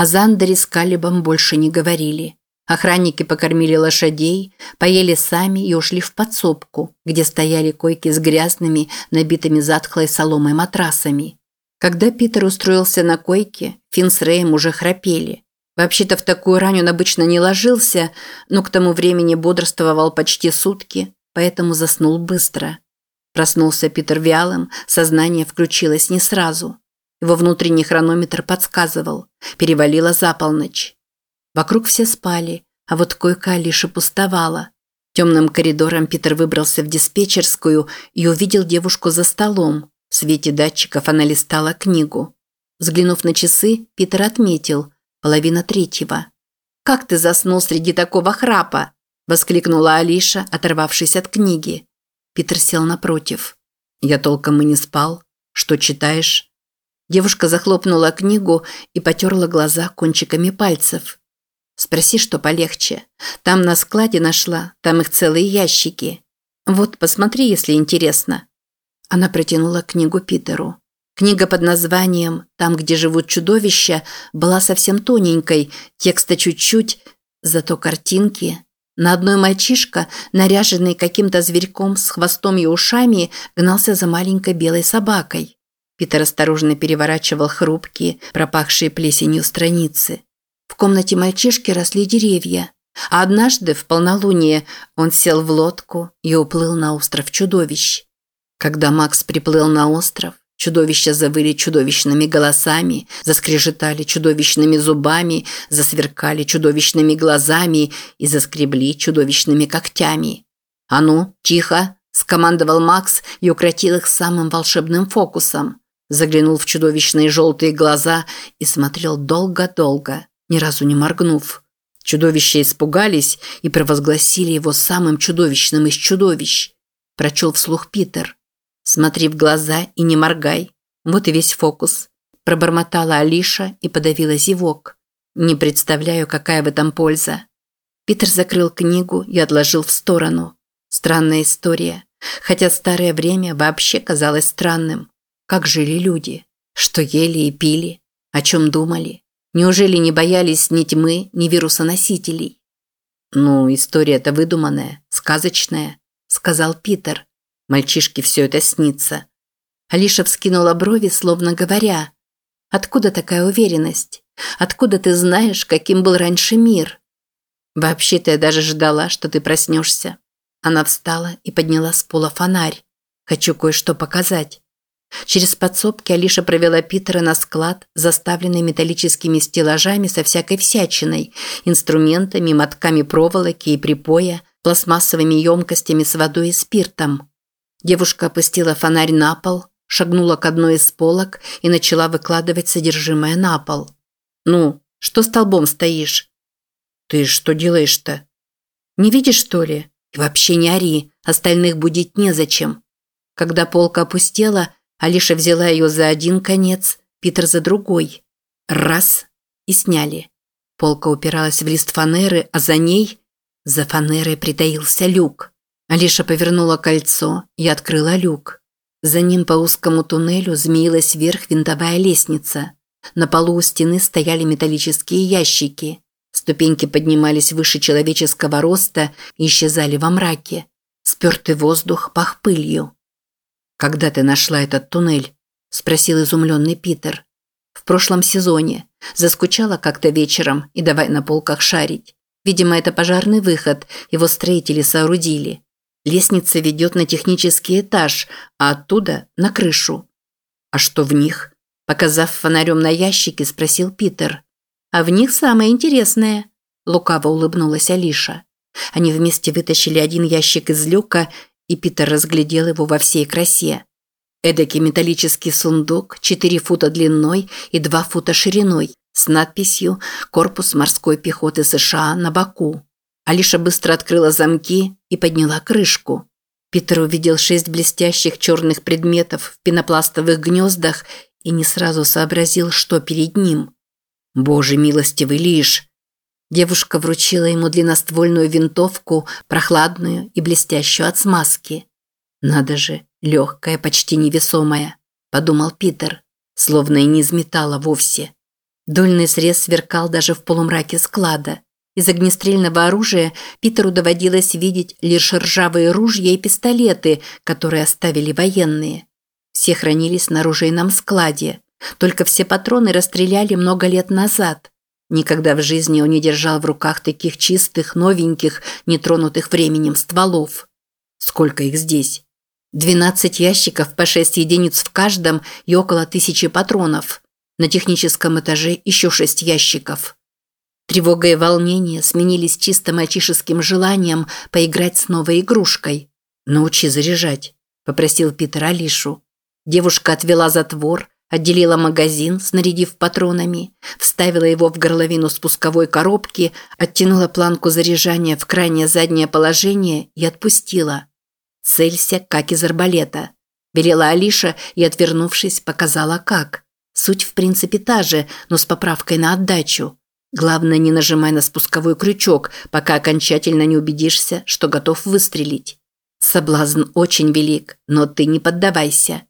О Зандере с Калибом больше не говорили. Охранники покормили лошадей, поели сами и ушли в подсобку, где стояли койки с грязными, набитыми затхлой соломой матрасами. Когда Питер устроился на койке, Финн с Рэем уже храпели. Вообще-то в такую рань он обычно не ложился, но к тому времени бодрствовал почти сутки, поэтому заснул быстро. Проснулся Питер вялым, сознание включилось не сразу. Его внутренний хронометр подсказывал. Перевалило за полночь. Вокруг все спали, а вот койка Алиши пустовала. Темным коридором Питер выбрался в диспетчерскую и увидел девушку за столом. В свете датчиков она листала книгу. Взглянув на часы, Питер отметил – половина третьего. «Как ты заснул среди такого храпа?» – воскликнула Алиша, оторвавшись от книги. Питер сел напротив. «Я толком и не спал. Что читаешь?» Девушка захлопнула книгу и потерла глаза кончиками пальцев. «Спроси, что полегче. Там на складе нашла, там их целые ящики. Вот, посмотри, если интересно». Она протянула книгу Питеру. Книга под названием «Там, где живут чудовища» была совсем тоненькой, текста чуть-чуть, зато картинки. На одной мальчишка, наряженный каким-то зверьком с хвостом и ушами, гнался за маленькой белой собакой. Питер осторожно переворачивал хрупкие, пропахшие плесенью страницы. В комнате мальчишки росли деревья, а однажды в полнолуние он сел в лодку и уплыл на остров чудовищ. Когда Макс приплыл на остров, чудовища завыли чудовищными голосами, заскрежетали чудовищными зубами, засверкали чудовищными глазами и заскребли чудовищными когтями. «А ну, тихо!» – скомандовал Макс и укротил их самым волшебным фокусом заглянул в чудовищные желтые глаза и смотрел долго-долго, ни разу не моргнув. Чудовища испугались и провозгласили его самым чудовищным из чудовищ. Прочел вслух Питер. «Смотри в глаза и не моргай. Вот и весь фокус». Пробормотала Алиша и подавила зевок. «Не представляю, какая в этом польза». Питер закрыл книгу и отложил в сторону. Странная история. Хотя старое время вообще казалось странным. Как жили люди? Что ели и пили? О чем думали? Неужели не боялись ни тьмы, ни вирусоносителей? «Ну, история-то выдуманная, сказочная», – сказал Питер. Мальчишке все это снится. Алиша вскинула брови, словно говоря, «Откуда такая уверенность? Откуда ты знаешь, каким был раньше мир?» «Вообще-то я даже ждала, что ты проснешься». Она встала и подняла с пола фонарь. «Хочу кое-что показать». Через подсобки Алиша провела Питера на склад, заставленный металлическими стеллажами со всякой всячиной, инструментами, мотками проволоки и припоя, пластмассовыми емкостями с водой и спиртом. Девушка опустила фонарь на пол, шагнула к одной из полок и начала выкладывать содержимое на пол. «Ну, что столбом стоишь?» «Ты что делаешь-то?» «Не видишь, что ли? И вообще не ори, остальных будить незачем». Когда полка опустела, Алиша взяла ее за один конец, Питер за другой. Раз – и сняли. Полка упиралась в лист фанеры, а за ней – за фанерой притаился люк. Алиша повернула кольцо и открыла люк. За ним по узкому туннелю змеилась вверх винтовая лестница. На полу у стены стояли металлические ящики. Ступеньки поднимались выше человеческого роста и исчезали во мраке. Спертый воздух пах пылью. «Когда ты нашла этот туннель?» – спросил изумленный Питер. «В прошлом сезоне. Заскучала как-то вечером и давай на полках шарить. Видимо, это пожарный выход, его строители соорудили. Лестница ведет на технический этаж, а оттуда – на крышу. А что в них?» Показав фонарем на ящики, спросил Питер. «А в них самое интересное», – лукаво улыбнулась Алиша. Они вместе вытащили один ящик из люка и Питер разглядел его во всей красе. Эдакий металлический сундук, 4 фута длиной и 2 фута шириной, с надписью «Корпус морской пехоты США» на боку. Алиша быстро открыла замки и подняла крышку. Питер увидел шесть блестящих черных предметов в пенопластовых гнездах и не сразу сообразил, что перед ним. «Боже милостивый лишь!» Девушка вручила ему длинноствольную винтовку, прохладную и блестящую от смазки. «Надо же, легкая, почти невесомая», – подумал Питер, словно и не из металла вовсе. Дульный срез сверкал даже в полумраке склада. Из огнестрельного оружия Питеру доводилось видеть лишь ржавые ружья и пистолеты, которые оставили военные. Все хранились на оружейном складе. Только все патроны расстреляли много лет назад. Никогда в жизни он не держал в руках таких чистых, новеньких, нетронутых временем стволов. Сколько их здесь? 12 ящиков по 6 единиц в каждом и около тысячи патронов. На техническом этаже еще 6 ящиков. Тревога и волнение сменились чисто мальчишеским желанием поиграть с новой игрушкой. «Научи заряжать», – попросил Питер Алишу. Девушка отвела затвор, отделила магазин, снарядив патронами, вставила его в горловину спусковой коробки, оттянула планку заряжания в крайнее заднее положение и отпустила. «Целься, как из арбалета», – велела Алиша и, отвернувшись, показала как. Суть в принципе та же, но с поправкой на отдачу. Главное, не нажимай на спусковой крючок, пока окончательно не убедишься, что готов выстрелить. Соблазн очень велик, но ты не поддавайся.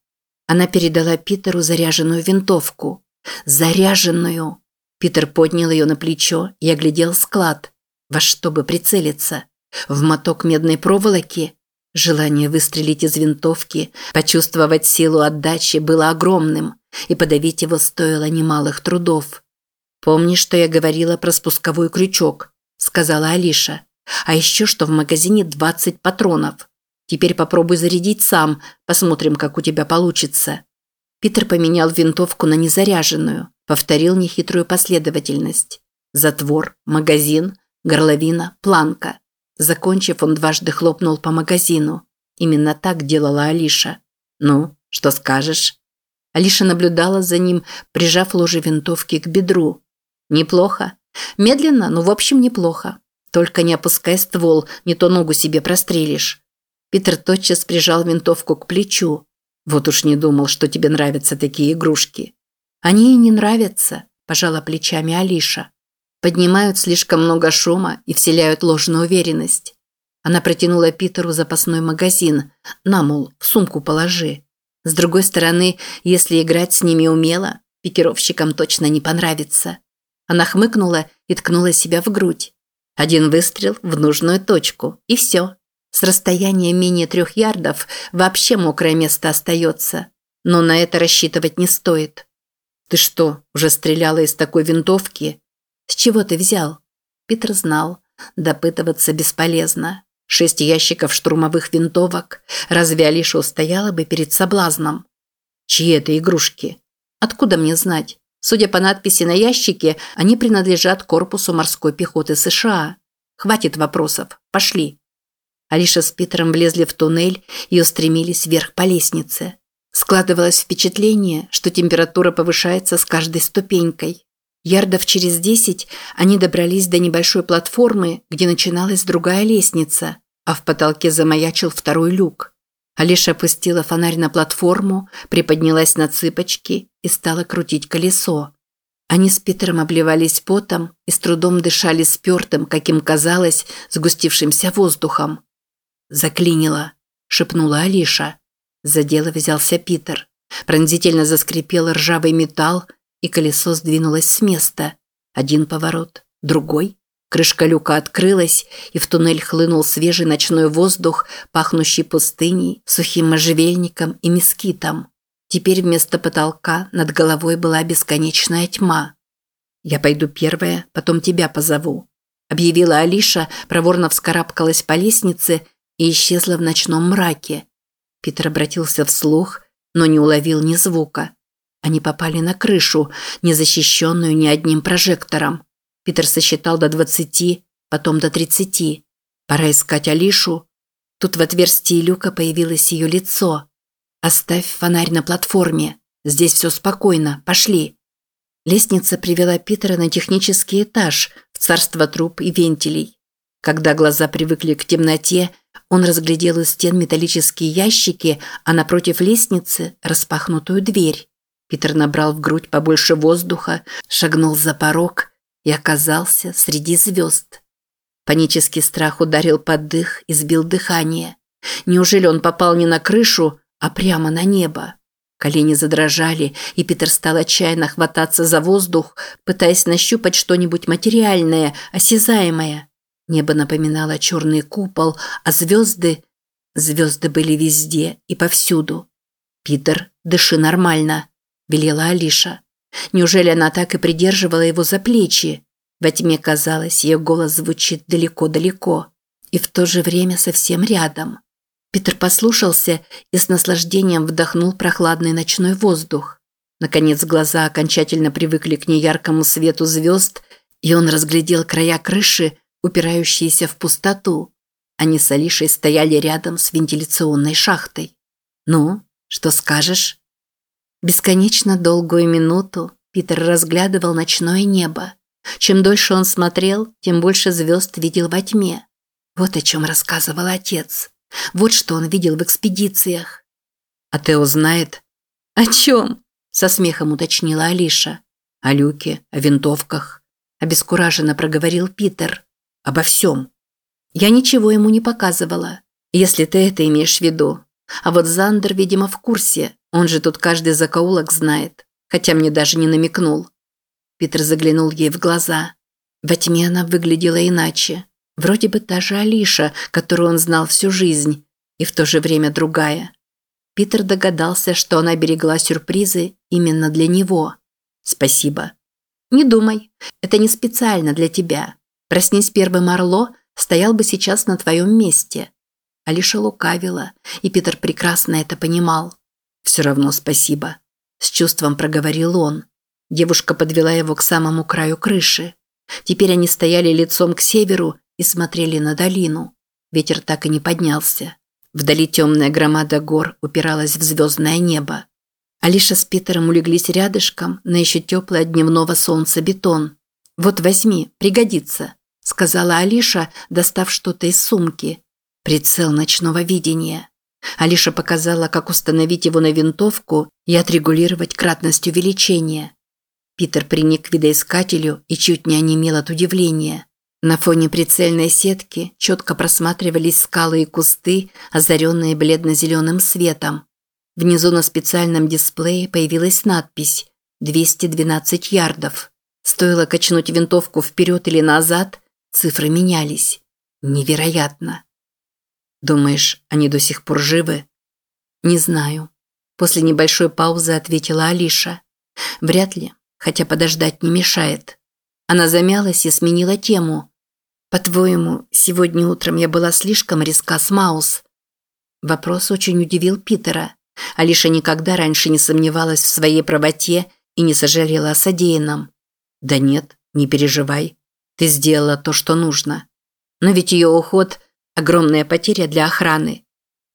Она передала Питеру заряженную винтовку. Заряженную! Питер поднял ее на плечо и оглядел склад. Во что бы прицелиться? В моток медной проволоки? Желание выстрелить из винтовки, почувствовать силу отдачи было огромным, и подавить его стоило немалых трудов. «Помни, что я говорила про спусковой крючок», – сказала Алиша. «А еще что в магазине 20 патронов. Теперь попробуй зарядить сам, посмотрим, как у тебя получится». Питер поменял винтовку на незаряженную, повторил нехитрую последовательность. Затвор, магазин, горловина, планка. Закончив, он дважды хлопнул по магазину. Именно так делала Алиша. «Ну, что скажешь?» Алиша наблюдала за ним, прижав ложе винтовки к бедру. «Неплохо. Медленно, но в общем неплохо. Только не опускай ствол, не то ногу себе прострелишь. Питер тотчас прижал винтовку к плечу. «Вот уж не думал, что тебе нравятся такие игрушки». «Они и не нравятся», – пожала плечами Алиша. «Поднимают слишком много шума и вселяют ложную уверенность». Она протянула Питеру запасной магазин. «На, мол, в сумку положи». С другой стороны, если играть с ними умело, пикировщикам точно не понравится. Она хмыкнула и ткнула себя в грудь. Один выстрел в нужную точку, и все. С расстояния менее трех ярдов вообще мокрое место остается. Но на это рассчитывать не стоит. «Ты что, уже стреляла из такой винтовки?» «С чего ты взял?» Питер знал. Допытываться бесполезно. Шесть ящиков штурмовых винтовок. Разве Алиша устояла бы перед соблазном? Чьи это игрушки? Откуда мне знать? Судя по надписи на ящике, они принадлежат корпусу морской пехоты США. Хватит вопросов. Пошли. Алиша с Питером влезли в туннель и устремились вверх по лестнице. Складывалось впечатление, что температура повышается с каждой ступенькой. Ярдов через десять они добрались до небольшой платформы, где начиналась другая лестница, а в потолке замаячил второй люк. Алиша опустила фонарь на платформу, приподнялась на цыпочки и стала крутить колесо. Они с Питером обливались потом и с трудом дышали спертым, как им казалось, сгустившимся воздухом. «Заклинило», – шепнула Алиша. За дело взялся Питер. Пронзительно заскрипел ржавый металл, и колесо сдвинулось с места. Один поворот, другой. Крышка люка открылась, и в туннель хлынул свежий ночной воздух, пахнущий пустыней, сухим можжевельником и мескитом. Теперь вместо потолка над головой была бесконечная тьма. «Я пойду первая, потом тебя позову», – объявила Алиша, проворно вскарабкалась по лестнице и исчезла в ночном мраке. Питер обратился вслух, но не уловил ни звука. Они попали на крышу, не защищенную ни одним прожектором. Питер сосчитал до двадцати, потом до тридцати. Пора искать Алишу. Тут в отверстии люка появилось ее лицо. «Оставь фонарь на платформе. Здесь все спокойно. Пошли». Лестница привела Питера на технический этаж, в царство труб и вентилей. Когда глаза привыкли к темноте, он разглядел у стен металлические ящики, а напротив лестницы – распахнутую дверь. Питер набрал в грудь побольше воздуха, шагнул за порог и оказался среди звезд. Панический страх ударил под дых и сбил дыхание. Неужели он попал не на крышу, а прямо на небо? Колени задрожали, и Питер стал отчаянно хвататься за воздух, пытаясь нащупать что-нибудь материальное, осязаемое. Небо напоминало черный купол, а звезды... Звезды были везде и повсюду. «Питер, дыши нормально», – велела Алиша. Неужели она так и придерживала его за плечи? Во тьме казалось, ее голос звучит далеко-далеко и в то же время совсем рядом. Питер послушался и с наслаждением вдохнул прохладный ночной воздух. Наконец глаза окончательно привыкли к неяркому свету звезд, и он разглядел края крыши, упирающиеся в пустоту. Они с Алишей стояли рядом с вентиляционной шахтой. «Ну, что скажешь?» Бесконечно долгую минуту Питер разглядывал ночное небо. Чем дольше он смотрел, тем больше звезд видел во тьме. Вот о чем рассказывал отец. Вот что он видел в экспедициях. А Тео знает? О чем? Со смехом уточнила Алиша. О люке, о винтовках. Обескураженно проговорил Питер. Обо всем. Я ничего ему не показывала, если ты это имеешь в виду. А вот Зандер, видимо, в курсе. Он же тут каждый закоулок знает. Хотя мне даже не намекнул. Питер заглянул ей в глаза. Во тьме она выглядела иначе. Вроде бы та же Алиша, которую он знал всю жизнь, и в то же время другая. Питер догадался, что она берегла сюрпризы именно для него. «Спасибо». «Не думай, это не специально для тебя. Проснись первым Орло, стоял бы сейчас на твоем месте». Алиша лукавила, и Питер прекрасно это понимал. «Все равно спасибо», – с чувством проговорил он. Девушка подвела его к самому краю крыши. Теперь они стояли лицом к северу и смотрели на долину. Ветер так и не поднялся. Вдали темная громада гор упиралась в звездное небо. Алиша с Питером улеглись рядышком на еще теплое дневного солнца бетон. «Вот возьми, пригодится», – сказала Алиша, достав что-то из сумки. Прицел ночного видения. Алиша показала, как установить его на винтовку и отрегулировать кратность увеличения. Питер приник к видоискателю и чуть не онемел от удивления. На фоне прицельной сетки четко просматривались скалы и кусты, озаренные бледно-зеленым светом. Внизу на специальном дисплее появилась надпись «212 ярдов». Стоило качнуть винтовку вперед или назад, цифры менялись. Невероятно. «Думаешь, они до сих пор живы?» «Не знаю». После небольшой паузы ответила Алиша. «Вряд ли, хотя подождать не мешает». Она замялась и сменила тему. «По-твоему, сегодня утром я была слишком резка с Маус?» Вопрос очень удивил Питера. Алиша никогда раньше не сомневалась в своей правоте и не сожалела о содеянном. «Да нет, не переживай. Ты сделала то, что нужно. Но ведь ее уход – огромная потеря для охраны.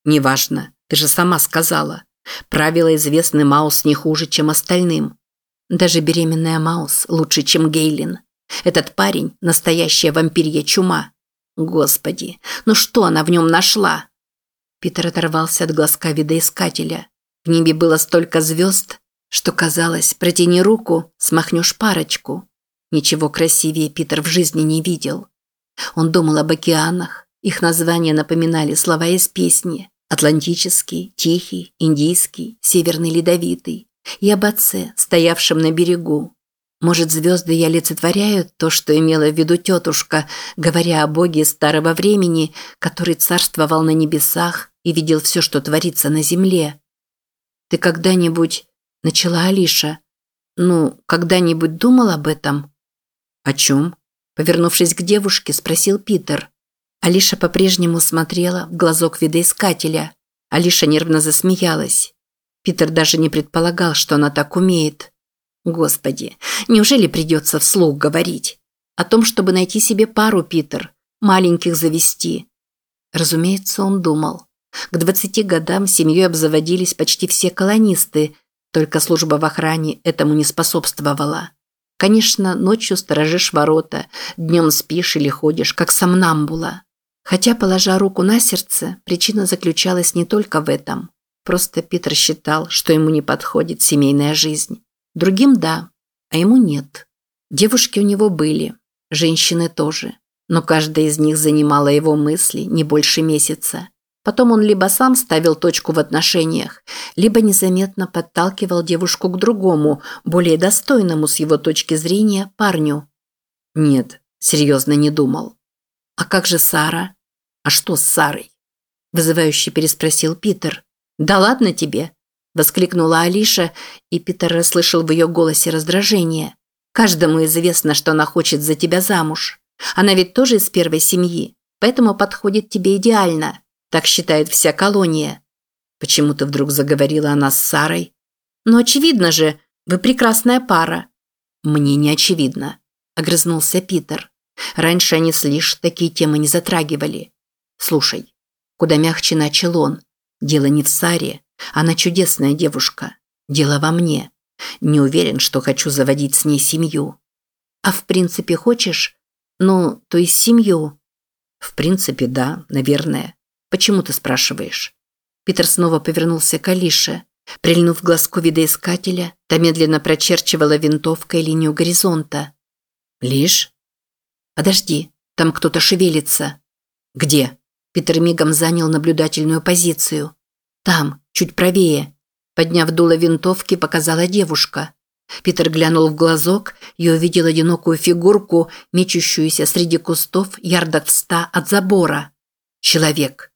Неважно, ты же сама сказала. Правила известны Маус не хуже, чем остальным. Даже беременная Маус лучше, чем Гейлин. Этот парень – настоящая вампирья чума. Господи, ну что она в нем нашла? Питер оторвался от глазка видоискателя. В небе было столько звезд, что казалось, протяни руку, смахнешь парочку. Ничего красивее Питер в жизни не видел. Он думал об океанах, их названия напоминали слова из песни. Атлантический, Тихий, Индийский, Северный Ледовитый. И об отце, стоявшем на берегу, может, звезды и олицетворяют то, что имела в виду тетушка, говоря о Боге старого времени, который царствовал на небесах и видел все, что творится на земле. «Ты когда-нибудь...» – начала Алиша. «Ну, когда-нибудь думал об этом?» «О чем?» – повернувшись к девушке, спросил Питер. Алиша по-прежнему смотрела в глазок видоискателя. Алиша нервно засмеялась. Питер даже не предполагал, что она так умеет. Господи, неужели придется вслух говорить? О том, чтобы найти себе пару, Питер, маленьких завести. Разумеется, он думал. К 20 годам семьей обзаводились почти все колонисты, только служба в охране этому не способствовала. Конечно, ночью сторожишь ворота, днем спишь или ходишь, как сомнамбула. Хотя, положа руку на сердце, причина заключалась не только в этом. Просто Питер считал, что ему не подходит семейная жизнь. Другим – да, а ему нет. Девушки у него были, женщины тоже, но каждая из них занимала его мысли не больше месяца. Потом он либо сам ставил точку в отношениях, либо незаметно подталкивал девушку к другому, более достойному с его точки зрения парню. Нет, серьезно не думал. А как же Сара? А что с Сарой? Вызывающе переспросил Питер. Да ладно тебе, воскликнула Алиша, и Питер расслышал в ее голосе раздражение. Каждому известно, что она хочет за тебя замуж. Она ведь тоже из первой семьи, поэтому подходит тебе идеально. Так считает вся колония. Почему-то вдруг заговорила она с Сарой. Но очевидно же, вы прекрасная пара. Мне не очевидно, огрызнулся Питер. Раньше они с Лиш такие темы не затрагивали. Слушай, куда мягче начал он. Дело не в Саре. Она чудесная девушка. Дело во мне. Не уверен, что хочу заводить с ней семью. А в принципе хочешь? Ну, то есть семью? В принципе, да, наверное. Почему ты спрашиваешь? Питер снова повернулся к Алише. Прильнув глазку видоискателя, та медленно прочерчивала винтовкой линию горизонта. «Лишь?» «Подожди, там кто-то шевелится». «Где?» Питер мигом занял наблюдательную позицию. «Там, чуть правее». Подняв дуло винтовки, показала девушка. Питер глянул в глазок и увидел одинокую фигурку, мечущуюся среди кустов ярдах в ста от забора. Человек.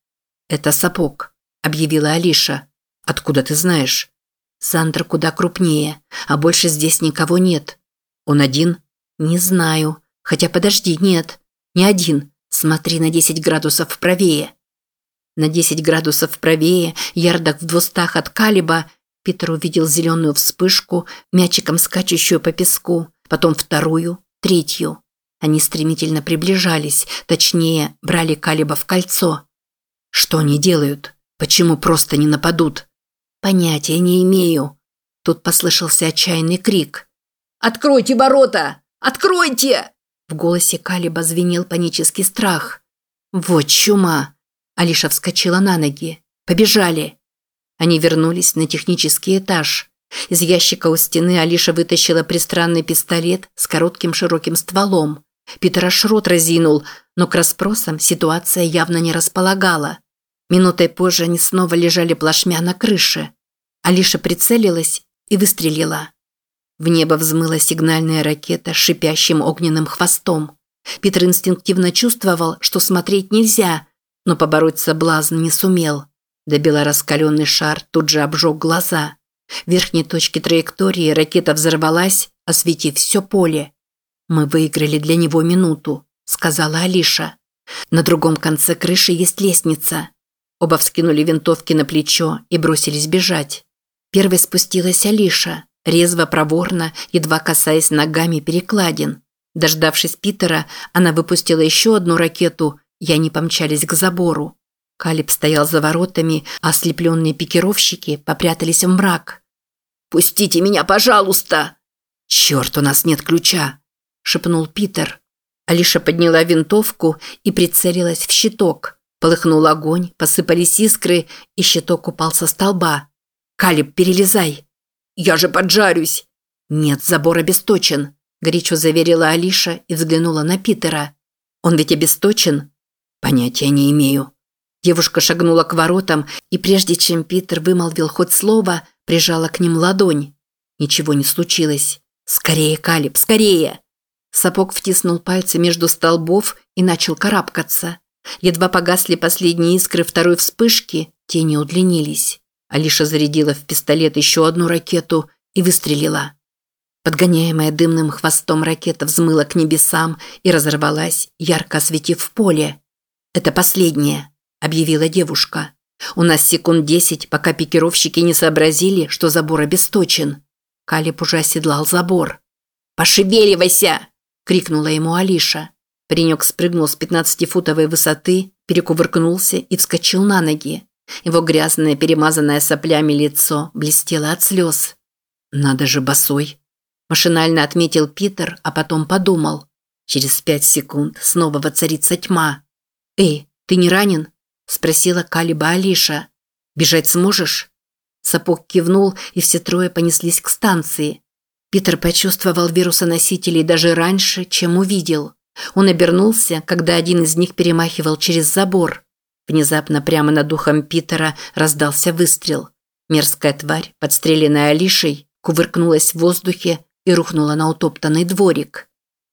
«Это сапог», – объявила Алиша. «Откуда ты знаешь?» «Сандра куда крупнее, а больше здесь никого нет». «Он один?» «Не знаю. Хотя подожди, нет. Не один. Смотри на 10 градусов правее». На 10 градусов правее, ярдах в двустах от Калиба, Питер увидел зеленую вспышку, мячиком скачущую по песку, потом вторую, третью. Они стремительно приближались, точнее, брали Калиба в кольцо. Что они делают? Почему просто не нападут? Понятия не имею. Тут послышался отчаянный крик. «Откройте ворота! Откройте!» В голосе Калиба звенел панический страх. «Вот чума!» Алиша вскочила на ноги. «Побежали!» Они вернулись на технический этаж. Из ящика у стены Алиша вытащила пристранный пистолет с коротким широким стволом. Питер аж рот разинул, но к расспросам ситуация явно не располагала. Минутой позже они снова лежали плашмя на крыше. Алиша прицелилась и выстрелила. В небо взмыла сигнальная ракета с шипящим огненным хвостом. Питер инстинктивно чувствовал, что смотреть нельзя, но побороть соблазн не сумел. Добила раскаленный шар тут же обжег глаза. В верхней точке траектории ракета взорвалась, осветив все поле. «Мы выиграли для него минуту», – сказала Алиша. «На другом конце крыши есть лестница». Оба вскинули винтовки на плечо и бросились бежать. Первой спустилась Алиша, резво, проворно, едва касаясь ногами перекладин. Дождавшись Питера, она выпустила еще одну ракету, и они помчались к забору. Калиб стоял за воротами, а ослепленные пикировщики попрятались в мрак. «Пустите меня, пожалуйста!» «Черт, у нас нет ключа!» шепнул Питер. Алиша подняла винтовку и прицелилась в щиток. Полыхнул огонь, посыпались искры, и щиток упал со столба. «Калиб, перелезай!» «Я же поджарюсь!» «Нет, забор обесточен», – горячо заверила Алиша и взглянула на Питера. «Он ведь обесточен?» «Понятия не имею». Девушка шагнула к воротам, и прежде чем Питер вымолвил хоть слово, прижала к ним ладонь. Ничего не случилось. «Скорее, Калиб, скорее!» Сапог втиснул пальцы между столбов и начал карабкаться. Едва погасли последние искры второй вспышки, тени удлинились. Алиша зарядила в пистолет еще одну ракету и выстрелила. Подгоняемая дымным хвостом ракета взмыла к небесам и разорвалась, ярко осветив поле. «Это последнее», – объявила девушка. «У нас секунд десять, пока пикировщики не сообразили, что забор обесточен». Калиб уже оседлал забор. «Пошевеливайся!» Крикнула ему Алиша. Паренек спрыгнул с пятнадцатифутовой высоты, перекувыркнулся и вскочил на ноги. Его грязное, перемазанное соплями лицо блестело от слез. «Надо же, босой!» Машинально отметил Питер, а потом подумал. Через пять секунд снова воцарится тьма. «Эй, ты не ранен?» – спросила Калиба Алиша. «Бежать сможешь?» Сапог кивнул, и все трое понеслись к станции. Питер почувствовал вирусоносителей даже раньше, чем увидел. Он обернулся, когда один из них перемахивал через забор. Внезапно прямо над духом Питера раздался выстрел. Мерзкая тварь, подстреленная Алишей, кувыркнулась в воздухе и рухнула на утоптанный дворик.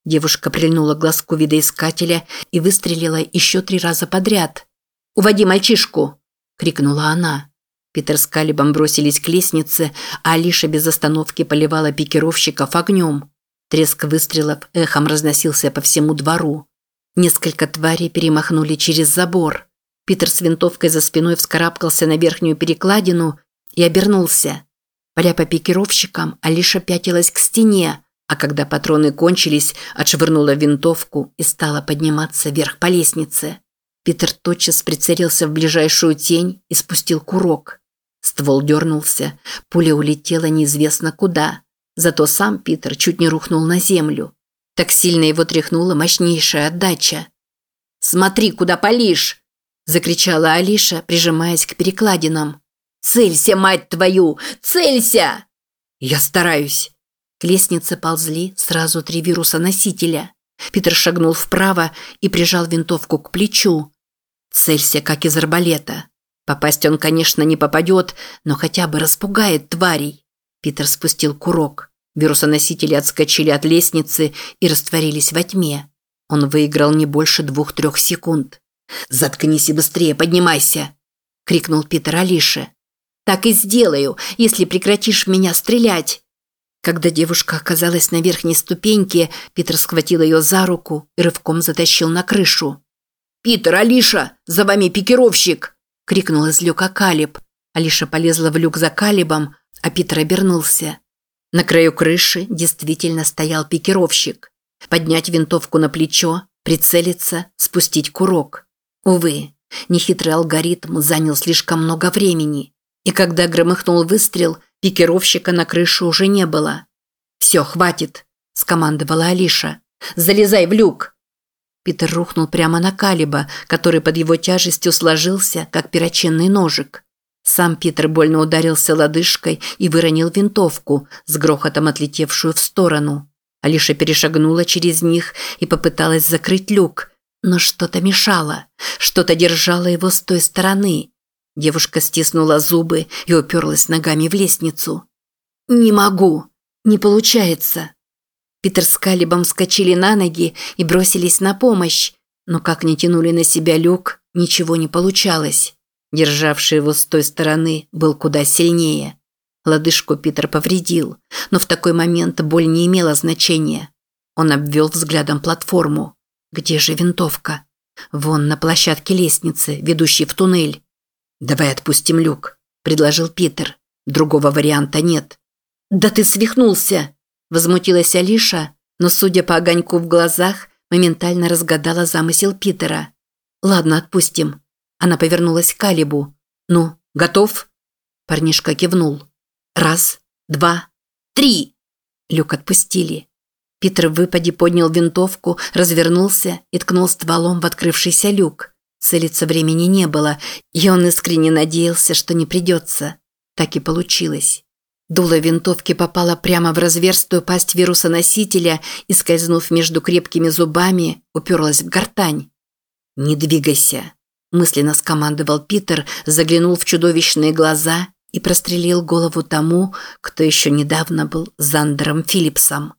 Девушка прильнула глазку видоискателя и выстрелила еще три раза подряд. «Уводи мальчишку!» – крикнула она. Питер с Калибом бросились к лестнице, а Алиша без остановки поливала пикировщиков огнем. Треск выстрелов эхом разносился по всему двору. Несколько тварей перемахнули через забор. Питер с винтовкой за спиной вскарабкался на верхнюю перекладину и обернулся. Поля по пикировщикам, Алиша пятилась к стене, а когда патроны кончились, отшвырнула винтовку и стала подниматься вверх по лестнице. Питер тотчас прицелился в ближайшую тень и спустил курок. Ствол дернулся, пуля улетела неизвестно куда. Зато сам Питер чуть не рухнул на землю. Так сильно его тряхнула мощнейшая отдача. «Смотри, куда палишь!» – закричала Алиша, прижимаясь к перекладинам. «Целься, мать твою! Целься!» «Я стараюсь!» К лестнице ползли сразу три вируса-носителя. Питер шагнул вправо и прижал винтовку к плечу. «Целься, как из арбалета!» Попасть он, конечно, не попадет, но хотя бы распугает тварей. Питер спустил курок. Вирусоносители отскочили от лестницы и растворились во тьме. Он выиграл не больше двух-трех секунд. «Заткнись и быстрее поднимайся!» – крикнул Питер Алише. «Так и сделаю, если прекратишь меня стрелять!» Когда девушка оказалась на верхней ступеньке, Питер схватил ее за руку и рывком затащил на крышу. «Питер, Алиша, за вами пикировщик!» – крикнул из люка Калиб. Алиша полезла в люк за Калибом, а Питер обернулся. На краю крыши действительно стоял пикировщик. Поднять винтовку на плечо, прицелиться, спустить курок. Увы, нехитрый алгоритм занял слишком много времени. И когда громыхнул выстрел, пикировщика на крыше уже не было. «Все, хватит!» – скомандовала Алиша. «Залезай в люк!» Питер рухнул прямо на Калиба, который под его тяжестью сложился, как перочинный ножик. Сам Питер больно ударился лодыжкой и выронил винтовку, с грохотом отлетевшую в сторону. Алиша перешагнула через них и попыталась закрыть люк, но что-то мешало, что-то держало его с той стороны. Девушка стиснула зубы и уперлась ногами в лестницу. «Не могу, не получается», Питер с Калибом вскочили на ноги и бросились на помощь, но как ни тянули на себя люк, ничего не получалось. Державший его с той стороны был куда сильнее. Лодыжку Питер повредил, но в такой момент боль не имела значения. Он обвел взглядом платформу. Где же винтовка? Вон на площадке лестницы, ведущей в туннель. «Давай отпустим люк», – предложил Питер. «Другого варианта нет». «Да ты свихнулся!» Возмутилась Алиша, но, судя по огоньку в глазах, моментально разгадала замысел Питера. «Ладно, отпустим». Она повернулась к Калибу. «Ну, готов?» Парнишка кивнул. «Раз, два, три!» Люк отпустили. Питер в выпаде поднял винтовку, развернулся и ткнул стволом в открывшийся люк. Целиться времени не было, и он искренне надеялся, что не придется. Так и получилось. Дуло винтовки попало прямо в разверстую пасть вируса-носителя и, скользнув между крепкими зубами, уперлась в гортань. «Не двигайся», – мысленно скомандовал Питер, заглянул в чудовищные глаза и прострелил голову тому, кто еще недавно был Зандером Филлипсом.